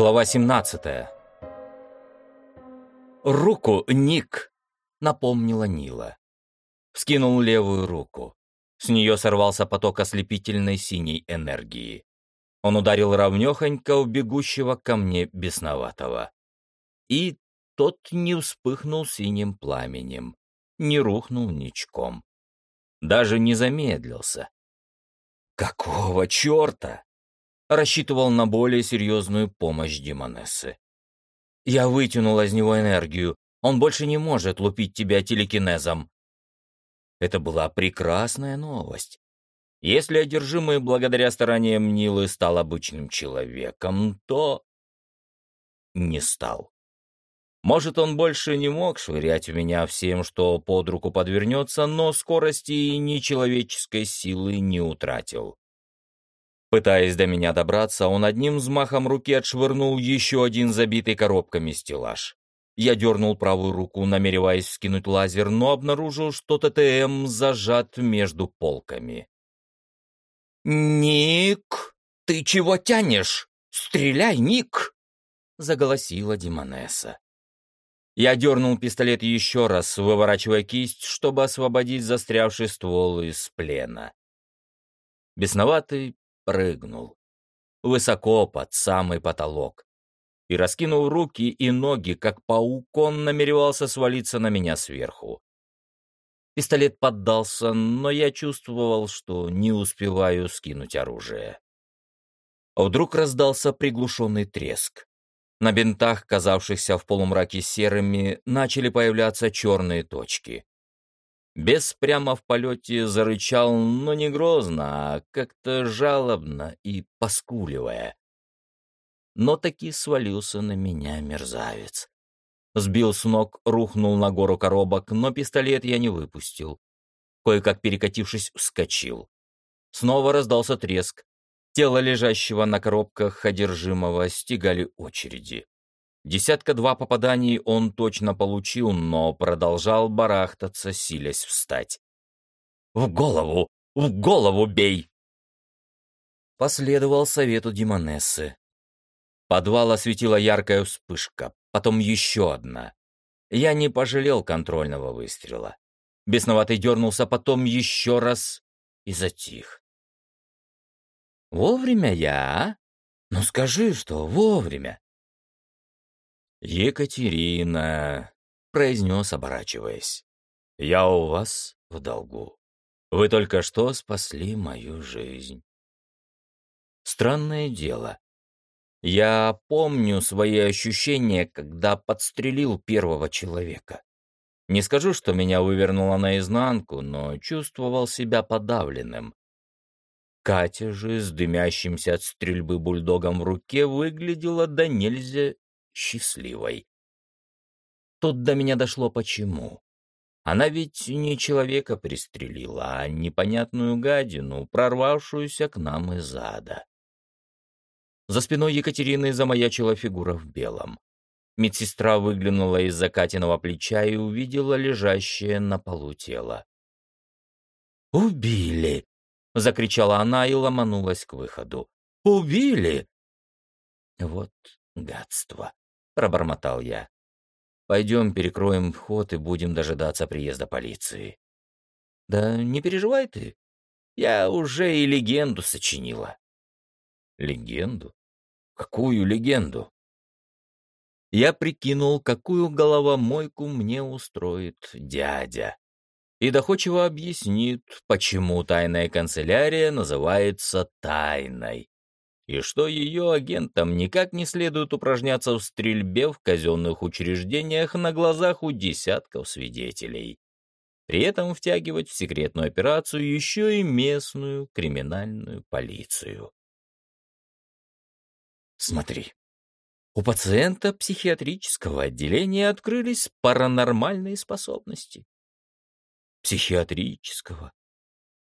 Глава 17 «Руку, Ник!» — напомнила Нила. Вскинул левую руку. С нее сорвался поток ослепительной синей энергии. Он ударил ровнёхонько у бегущего ко мне бесноватого. И тот не вспыхнул синим пламенем, не рухнул ничком. Даже не замедлился. Какого черта? Рассчитывал на более серьезную помощь Димонессы. Я вытянул из него энергию. Он больше не может лупить тебя телекинезом. Это была прекрасная новость. Если одержимый благодаря стараниям Нилы стал обычным человеком, то не стал. Может, он больше не мог швырять в меня всем, что под руку подвернется, но скорости и нечеловеческой силы не утратил. Пытаясь до меня добраться, он одним взмахом руки отшвырнул еще один забитый коробками стеллаж. Я дернул правую руку, намереваясь скинуть лазер, но обнаружил, что ТТМ зажат между полками. «Ник, ты чего тянешь? Стреляй, Ник!» — заголосила Димонесса. Я дернул пистолет еще раз, выворачивая кисть, чтобы освободить застрявший ствол из плена. Бесноватый прыгнул. Высоко под самый потолок. И, раскинув руки и ноги, как паук, он намеревался свалиться на меня сверху. Пистолет поддался, но я чувствовал, что не успеваю скинуть оружие. Вдруг раздался приглушенный треск. На бинтах, казавшихся в полумраке серыми, начали появляться черные точки. Бес прямо в полете зарычал, но не грозно, а как-то жалобно и поскуливая. Но таки свалился на меня мерзавец. Сбил с ног, рухнул на гору коробок, но пистолет я не выпустил. Кое-как перекатившись, вскочил. Снова раздался треск. Тело лежащего на коробках одержимого стегали очереди. Десятка-два попаданий он точно получил, но продолжал барахтаться, силясь встать. «В голову! В голову бей!» Последовал совету Димонессы. Подвал осветила яркая вспышка, потом еще одна. Я не пожалел контрольного выстрела. Бесноватый дернулся, потом еще раз и затих. «Вовремя я, а? Ну скажи, что вовремя!» «Екатерина», — произнес, оборачиваясь, — «я у вас в долгу. Вы только что спасли мою жизнь». Странное дело. Я помню свои ощущения, когда подстрелил первого человека. Не скажу, что меня вывернуло наизнанку, но чувствовал себя подавленным. Катя же с дымящимся от стрельбы бульдогом в руке выглядела до нельзя счастливой. Тут до меня дошло почему. Она ведь не человека пристрелила, а непонятную гадину, прорвавшуюся к нам из ада. За спиной Екатерины замаячила фигура в белом. Медсестра выглянула из-за Катиного плеча и увидела лежащее на полу тело. «Убили!» — закричала она и ломанулась к выходу. «Убили!» Вот гадство пробормотал я. Пойдем перекроем вход и будем дожидаться приезда полиции. Да не переживай ты. Я уже и легенду сочинила. Легенду? Какую легенду? Я прикинул, какую головомойку мне устроит дядя. И доходчиво объяснит, почему тайная канцелярия называется тайной и что ее агентам никак не следует упражняться в стрельбе в казенных учреждениях на глазах у десятков свидетелей. При этом втягивать в секретную операцию еще и местную криминальную полицию. Смотри, у пациента психиатрического отделения открылись паранормальные способности. Психиатрического?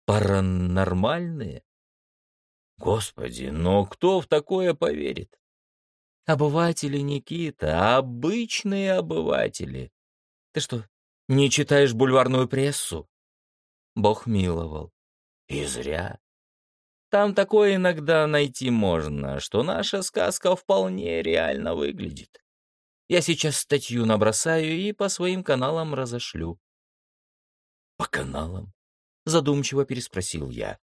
Паранормальные? Господи, но кто в такое поверит? Обыватели, Никита, обычные обыватели. Ты что, не читаешь бульварную прессу? Бог миловал. И зря. Там такое иногда найти можно, что наша сказка вполне реально выглядит. Я сейчас статью набросаю и по своим каналам разошлю. По каналам? Задумчиво переспросил я.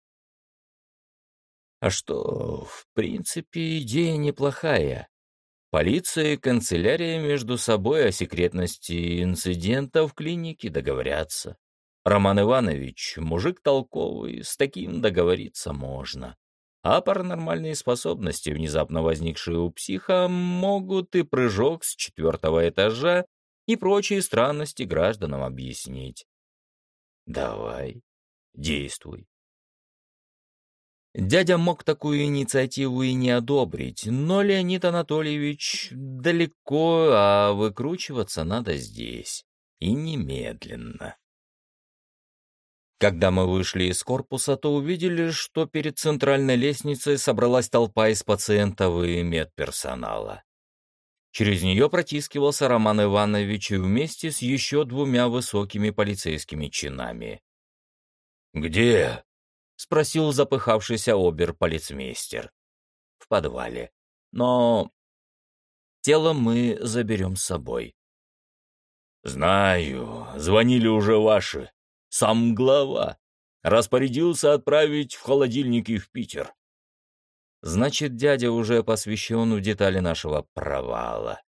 А что, в принципе, идея неплохая. Полиция и канцелярия между собой о секретности инцидента в клинике договорятся. Роман Иванович, мужик толковый, с таким договориться можно. А паранормальные способности, внезапно возникшие у психа, могут и прыжок с четвертого этажа, и прочие странности гражданам объяснить. Давай, действуй. Дядя мог такую инициативу и не одобрить, но Леонид Анатольевич далеко, а выкручиваться надо здесь. И немедленно. Когда мы вышли из корпуса, то увидели, что перед центральной лестницей собралась толпа из пациентов и медперсонала. Через нее протискивался Роман Иванович вместе с еще двумя высокими полицейскими чинами. «Где?» — спросил запыхавшийся обер-полицмейстер. «В подвале. Но тело мы заберем с собой». «Знаю. Звонили уже ваши сам глава, распорядился отправить в холодильники в Питер. Значит, дядя уже посвящен в детали нашего провала.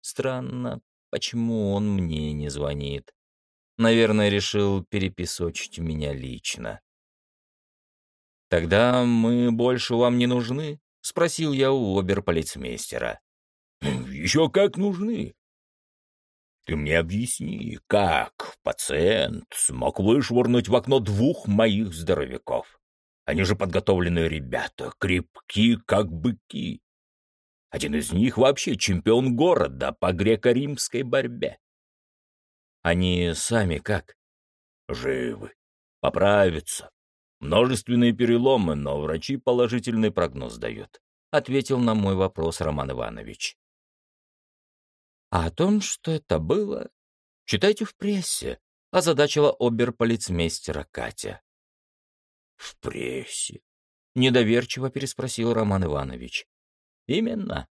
Странно, почему он мне не звонит. Наверное, решил перепесочить меня лично. «Тогда мы больше вам не нужны?» — спросил я у оберполицмейстера. «Еще как нужны. Ты мне объясни, как пациент смог вышвырнуть в окно двух моих здоровяков? Они же подготовленные ребята, крепки, как быки. Один из них вообще чемпион города по греко-римской борьбе. Они сами как? Живы. Поправятся. Множественные переломы, но врачи положительный прогноз дают. Ответил на мой вопрос Роман Иванович. А о том, что это было, читайте в прессе, озадачила оберполицмейстера Катя. В прессе? Недоверчиво переспросил Роман Иванович. Именно.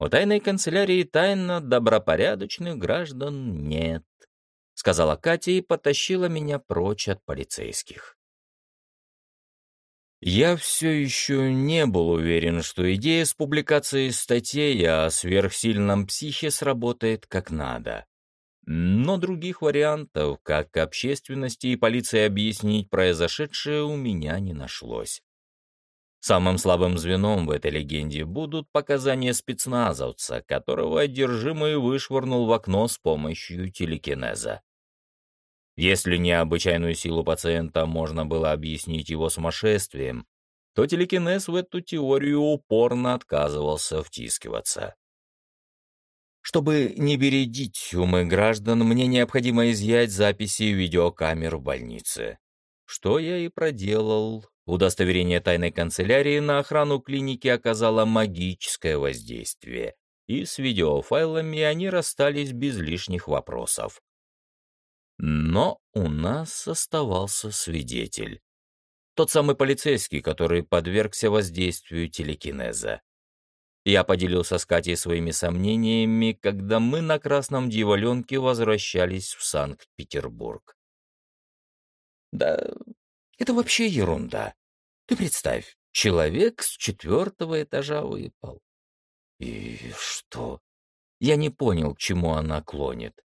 У тайной канцелярии тайно добропорядочных граждан нет, сказала Катя и потащила меня прочь от полицейских. Я все еще не был уверен, что идея с публикацией статей о сверхсильном психе сработает как надо. Но других вариантов, как общественности и полиции объяснить произошедшее, у меня не нашлось. Самым слабым звеном в этой легенде будут показания спецназовца, которого одержимый вышвырнул в окно с помощью телекинеза. Если необычайную силу пациента можно было объяснить его сумасшествием, то телекинез в эту теорию упорно отказывался втискиваться. Чтобы не бередить умы граждан, мне необходимо изъять записи видеокамер в больнице. Что я и проделал. Удостоверение тайной канцелярии на охрану клиники оказало магическое воздействие, и с видеофайлами они расстались без лишних вопросов. Но у нас оставался свидетель. Тот самый полицейский, который подвергся воздействию телекинеза. Я поделился с Катей своими сомнениями, когда мы на Красном Дьяволенке возвращались в Санкт-Петербург. Да, это вообще ерунда. Ты представь, человек с четвертого этажа выпал. И что? Я не понял, к чему она клонит.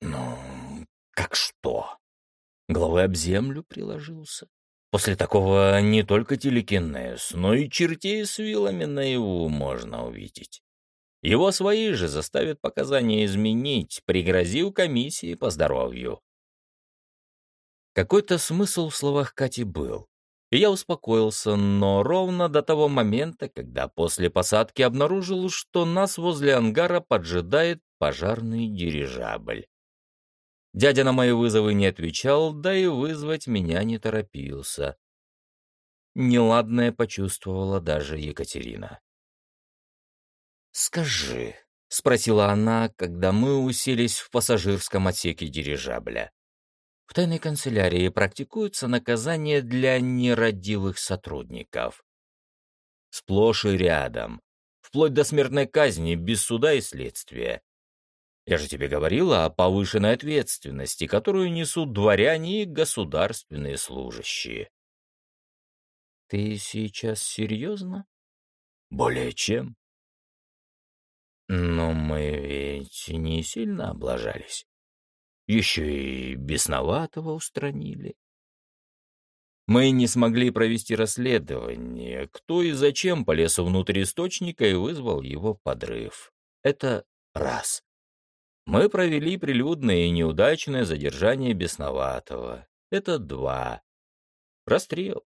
Ну, как что? Головой об землю приложился. После такого не только телекинез, но и чертей с вилами наяву можно увидеть. Его свои же заставят показания изменить, пригрозил комиссии по здоровью. Какой-то смысл в словах Кати был. И я успокоился, но ровно до того момента, когда после посадки обнаружил, что нас возле ангара поджидает пожарный дирижабль. Дядя на мои вызовы не отвечал, да и вызвать меня не торопился. Неладное почувствовала даже Екатерина. «Скажи», — спросила она, когда мы уселись в пассажирском отсеке дирижабля, В тайной канцелярии практикуются наказания для нерадивых сотрудников. Сплошь и рядом, вплоть до смертной казни без суда и следствия. Я же тебе говорила о повышенной ответственности, которую несут дворяне и государственные служащие. Ты сейчас серьезно? Более чем. Но мы ведь не сильно облажались. Еще и бесноватого устранили. Мы не смогли провести расследование, кто и зачем полез внутрь источника и вызвал его подрыв. Это раз. Мы провели прилюдное и неудачное задержание бесноватого. Это два. Расстрел.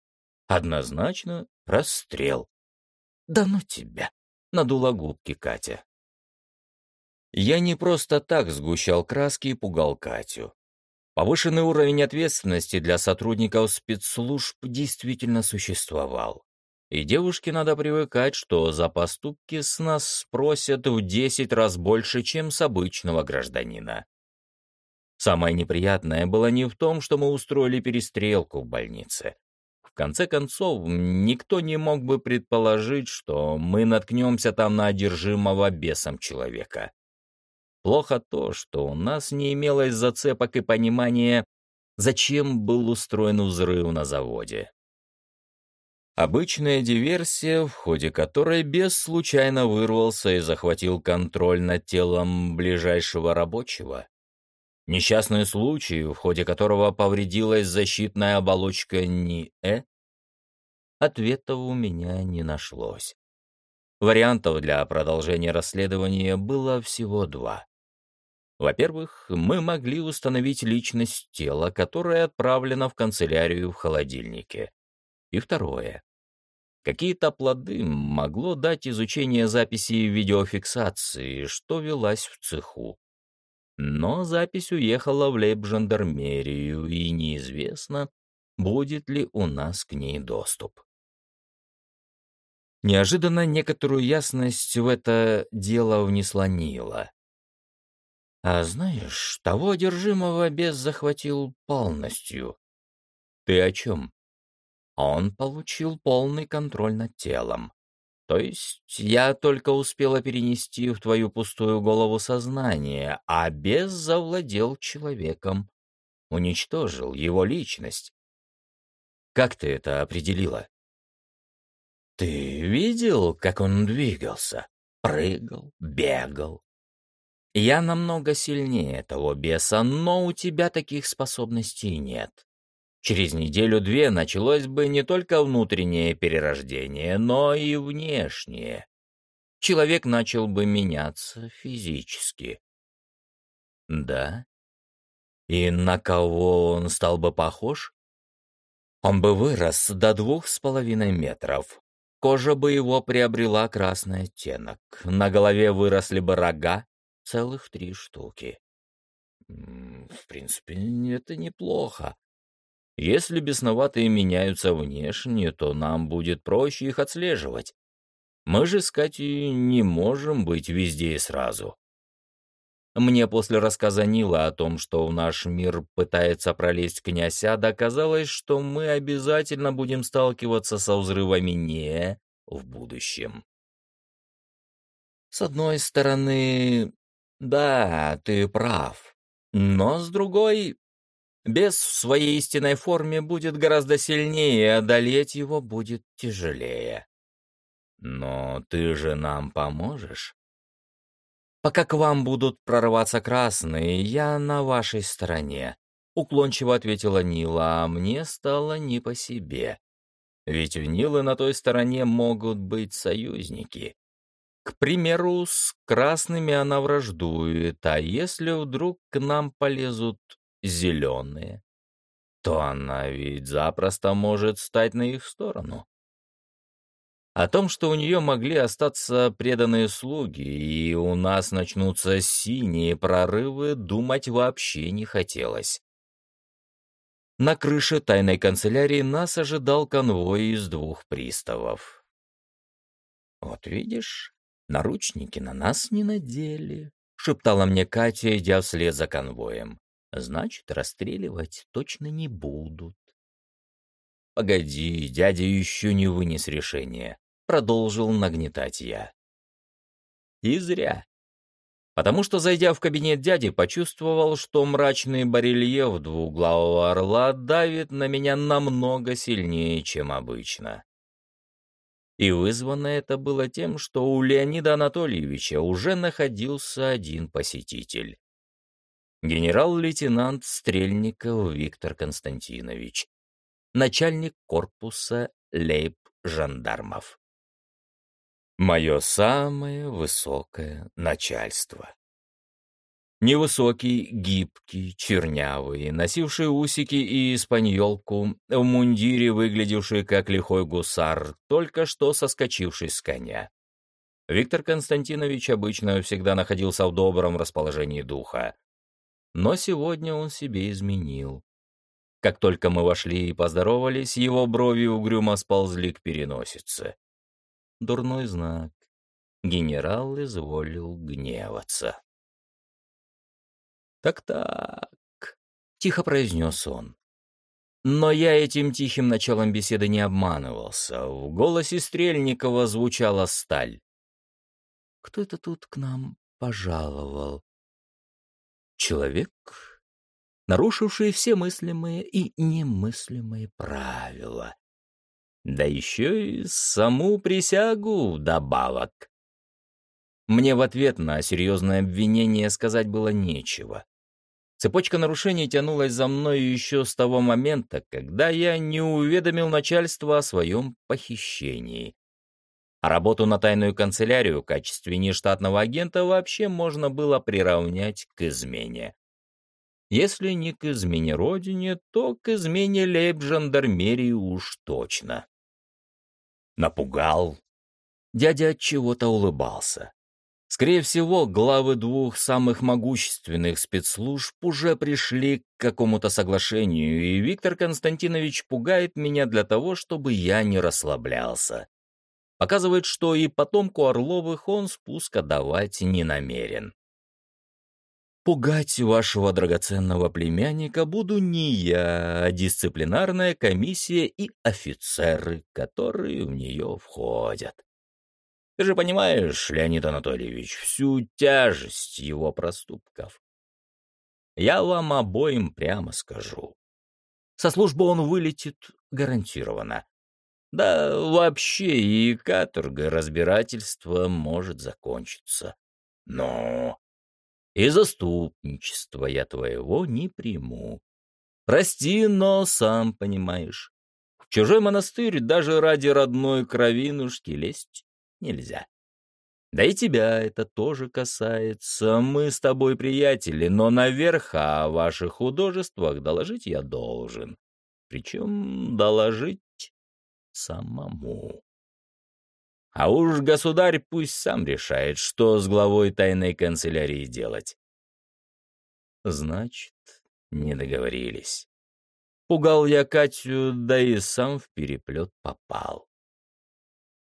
Однозначно расстрел. Да ну тебя, надула губки Катя. Я не просто так сгущал краски и пугал Катю. Повышенный уровень ответственности для сотрудников спецслужб действительно существовал. И девушке надо привыкать, что за поступки с нас спросят в десять раз больше, чем с обычного гражданина. Самое неприятное было не в том, что мы устроили перестрелку в больнице. В конце концов, никто не мог бы предположить, что мы наткнемся там на одержимого бесом человека. Плохо то, что у нас не имелось зацепок и понимания, зачем был устроен взрыв на заводе. Обычная диверсия, в ходе которой бес случайно вырвался и захватил контроль над телом ближайшего рабочего. Несчастный случай, в ходе которого повредилась защитная оболочка НИЭ. Ответа у меня не нашлось. Вариантов для продолжения расследования было всего два. Во-первых, мы могли установить личность тела, которое отправлено в канцелярию в холодильнике. И второе. Какие-то плоды могло дать изучение записи видеофиксации, что велась в цеху. Но запись уехала в лейб-жандармерию, и неизвестно, будет ли у нас к ней доступ. Неожиданно некоторую ясность в это дело внесла Нила. «А знаешь, того одержимого бес захватил полностью». «Ты о чем?» Он получил полный контроль над телом. То есть я только успела перенести в твою пустую голову сознание, а бес завладел человеком, уничтожил его личность. Как ты это определила? Ты видел, как он двигался? Прыгал, бегал. Я намного сильнее того беса, но у тебя таких способностей нет. Через неделю-две началось бы не только внутреннее перерождение, но и внешнее. Человек начал бы меняться физически. Да? И на кого он стал бы похож? Он бы вырос до двух с половиной метров. Кожа бы его приобрела красный оттенок. На голове выросли бы рога, целых три штуки. В принципе, это неплохо. Если бесноватые меняются внешне, то нам будет проще их отслеживать. Мы же с Катей не можем быть везде и сразу. Мне после рассказа Нила о том, что в наш мир пытается пролезть князь Ада, казалось, что мы обязательно будем сталкиваться со взрывами не в будущем. С одной стороны, да, ты прав. Но с другой, Бес в своей истинной форме будет гораздо сильнее, и одолеть его будет тяжелее. Но ты же нам поможешь? Пока к вам будут прорываться красные, я на вашей стороне. Уклончиво ответила Нила, а мне стало не по себе. Ведь в Нилы на той стороне могут быть союзники. К примеру, с красными она враждует, а если вдруг к нам полезут зеленые, то она ведь запросто может стать на их сторону. О том, что у нее могли остаться преданные слуги, и у нас начнутся синие прорывы, думать вообще не хотелось. На крыше тайной канцелярии нас ожидал конвой из двух приставов. «Вот видишь, наручники на нас не надели», — шептала мне Катя, идя вслед за конвоем. Значит, расстреливать точно не будут. «Погоди, дядя еще не вынес решение», — продолжил нагнетать я. И зря. Потому что, зайдя в кабинет дяди, почувствовал, что мрачный барельеф двуглавого орла давит на меня намного сильнее, чем обычно. И вызвано это было тем, что у Леонида Анатольевича уже находился один посетитель. Генерал-лейтенант Стрельников Виктор Константинович, начальник корпуса лейб-жандармов. Мое самое высокое начальство. Невысокий, гибкий, чернявый, носивший усики и испаньолку, в мундире выглядевший как лихой гусар, только что соскочивший с коня. Виктор Константинович обычно всегда находился в добром расположении духа. Но сегодня он себе изменил. Как только мы вошли и поздоровались, его брови угрюмо сползли к переносице. Дурной знак. Генерал изволил гневаться. «Так-так», — тихо произнес он. Но я этим тихим началом беседы не обманывался. В голосе Стрельникова звучала сталь. «Кто это тут к нам пожаловал?» «Человек, нарушивший все мыслимые и немыслимые правила. Да еще и саму присягу добавок. Мне в ответ на серьезное обвинение сказать было нечего. Цепочка нарушений тянулась за мной еще с того момента, когда я не уведомил начальство о своем похищении. А работу на тайную канцелярию в качестве нештатного агента вообще можно было приравнять к измене. Если не к измене родине, то к измене лейб-жандармерии уж точно. Напугал. Дядя от чего-то улыбался. Скорее всего, главы двух самых могущественных спецслужб уже пришли к какому-то соглашению, и Виктор Константинович пугает меня для того, чтобы я не расслаблялся. Показывает, что и потомку Орловых он спуска давать не намерен. Пугать вашего драгоценного племянника буду не я, а дисциплинарная комиссия и офицеры, которые в нее входят. Ты же понимаешь, Леонид Анатольевич, всю тяжесть его проступков. Я вам обоим прямо скажу. Со службы он вылетит гарантированно. Да вообще и каторга разбирательства может закончиться. Но и заступничества я твоего не приму. Прости, но сам понимаешь, в чужой монастырь даже ради родной кровинушки лезть нельзя. Да и тебя это тоже касается. Мы с тобой приятели, но наверх о ваших художествах доложить я должен. Причем доложить самому. А уж государь пусть сам решает, что с главой тайной канцелярии делать. Значит, не договорились. Пугал я Катю, да и сам в переплет попал.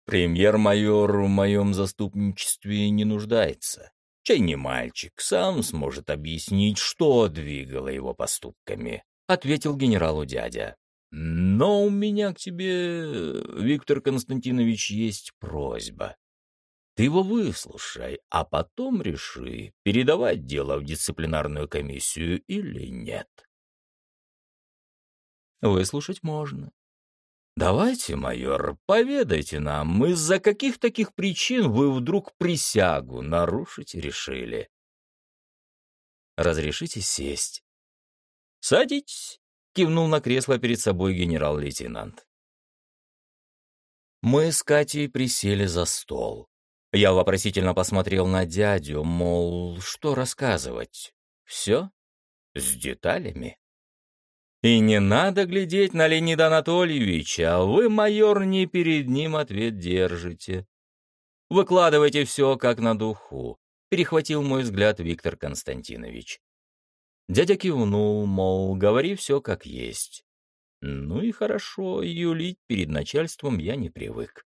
Премьер-майор в моем заступничестве не нуждается. Чай не мальчик, сам сможет объяснить, что двигало его поступками, — ответил генералу дядя. Но у меня к тебе, Виктор Константинович, есть просьба. Ты его выслушай, а потом реши, передавать дело в дисциплинарную комиссию или нет. Выслушать можно. Давайте, майор, поведайте нам, из-за каких таких причин вы вдруг присягу нарушить решили? Разрешите сесть. Садитесь кивнул на кресло перед собой генерал-лейтенант. Мы с Катей присели за стол. Я вопросительно посмотрел на дядю, мол, что рассказывать? Все? С деталями? И не надо глядеть на Леонида Анатольевича, а вы, майор, не перед ним ответ держите. Выкладывайте все как на духу, перехватил мой взгляд Виктор Константинович. Дядя кивнул, мол, говори все как есть. Ну и хорошо, юлить перед начальством я не привык.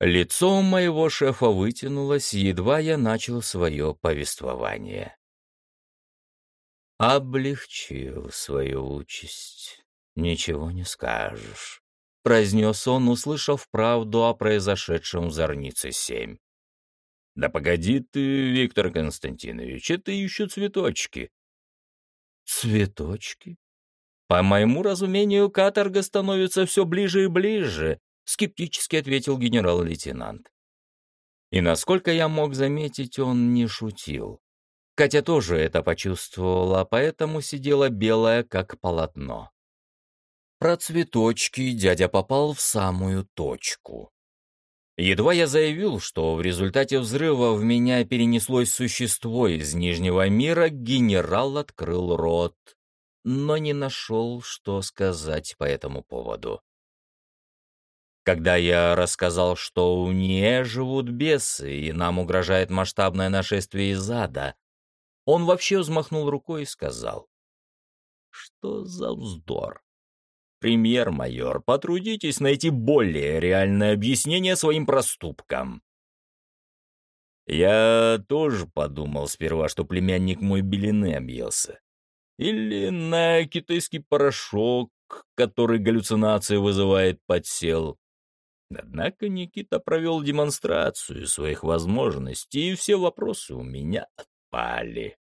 Лицо моего шефа вытянулось, едва я начал свое повествование. Облегчил свою участь. Ничего не скажешь, — произнес он, услышав правду о произошедшем в Зорнице-7. Да погоди ты, Виктор Константинович, это еще цветочки. Цветочки? По моему разумению, каторга становится все ближе и ближе, скептически ответил генерал-лейтенант. И насколько я мог заметить, он не шутил. Катя тоже это почувствовала, поэтому сидела белая, как полотно. Про цветочки дядя попал в самую точку. Едва я заявил, что в результате взрыва в меня перенеслось существо из Нижнего мира, генерал открыл рот, но не нашел, что сказать по этому поводу. Когда я рассказал, что у нее живут бесы и нам угрожает масштабное нашествие из ада, он вообще взмахнул рукой и сказал, «Что за вздор? Премьер-майор, потрудитесь найти более реальное объяснение своим проступкам». Я тоже подумал сперва, что племянник мой белины объелся. Или на китайский порошок, который галлюцинации вызывает, подсел. Однако Никита провел демонстрацию своих возможностей, и все вопросы у меня отпали.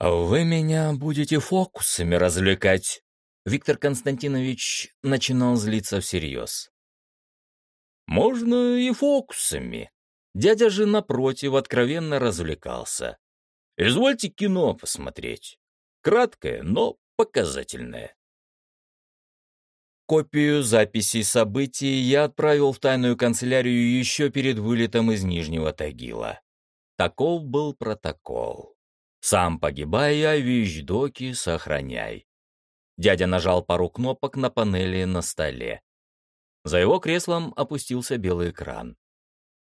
«Вы меня будете фокусами развлекать?» Виктор Константинович начинал злиться всерьез. «Можно и фокусами». Дядя же, напротив, откровенно развлекался. «Извольте кино посмотреть. Краткое, но показательное». Копию записей событий я отправил в тайную канцелярию еще перед вылетом из Нижнего Тагила. Таков был протокол. Сам погибай, а вещдоки сохраняй. Дядя нажал пару кнопок на панели на столе. За его креслом опустился белый экран.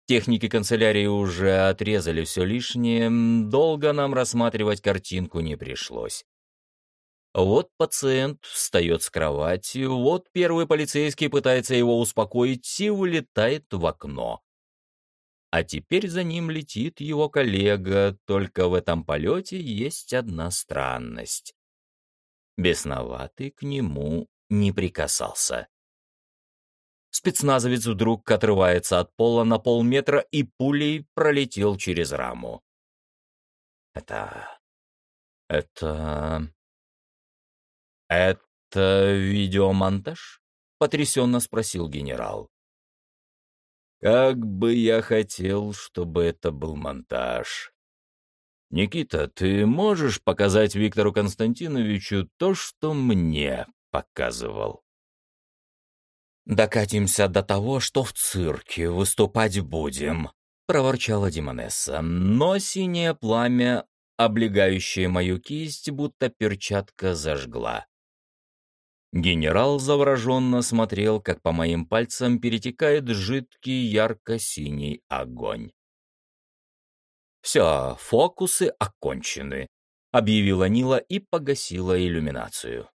Техники канцелярии уже отрезали все лишнее, долго нам рассматривать картинку не пришлось. Вот пациент встает с кровати, вот первый полицейский пытается его успокоить и вылетает в окно. А теперь за ним летит его коллега, только в этом полете есть одна странность. Бесноватый к нему не прикасался. Спецназовец вдруг отрывается от пола на полметра и пулей пролетел через раму. Это... это... «Это видеомонтаж?» — потрясенно спросил генерал. «Как бы я хотел, чтобы это был монтаж. Никита, ты можешь показать Виктору Константиновичу то, что мне показывал?» «Докатимся до того, что в цирке выступать будем», — проворчала Димонесса. Но синее пламя, облегающее мою кисть, будто перчатка зажгла. Генерал завороженно смотрел, как по моим пальцам перетекает жидкий ярко-синий огонь. «Все, фокусы окончены», — объявила Нила и погасила иллюминацию.